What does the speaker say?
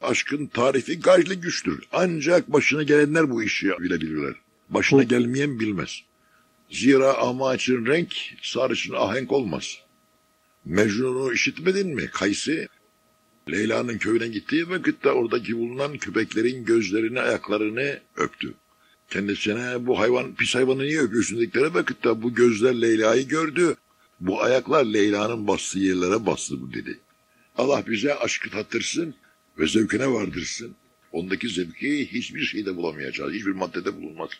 Aşkın tarifi gayri güçtür. Ancak başına gelenler bu işi bilebilirler. Başına gelmeyen bilmez. Zira amaçın renk sarışın ahenk olmaz. Mecnun'u işitmedin mi? Kaysi Leyla'nın köyüne gittiği vakitte oradaki bulunan köpeklerin gözlerini, ayaklarını öptü. Kendisine bu hayvan, pis hayvanı niye öpüyorsun dedikleri vakitte bu gözler Leyla'yı gördü. Bu ayaklar Leyla'nın bastığı yerlere bastı bu dedi. Allah bize aşkı tattırsın ve zevkine vardırsın. Ondaki zevki hiçbir şeyde bulamayacağız, hiçbir maddede bulunmaz.